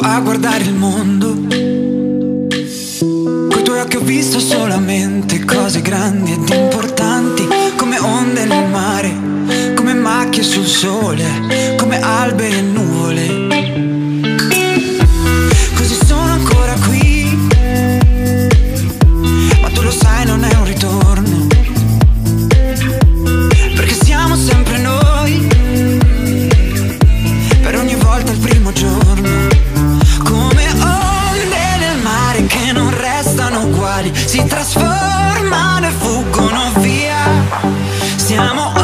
a guardare il mondo. Con i tuoi occhi ho visto solamente cose grandi ed importanti, come onde nel mare, come macchie sul sole, come alberi si trasformano e fuggono via. Siamo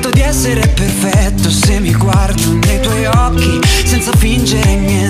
certo di essere perfetto se mi guardo nei tuoi occhi senza fingere niente.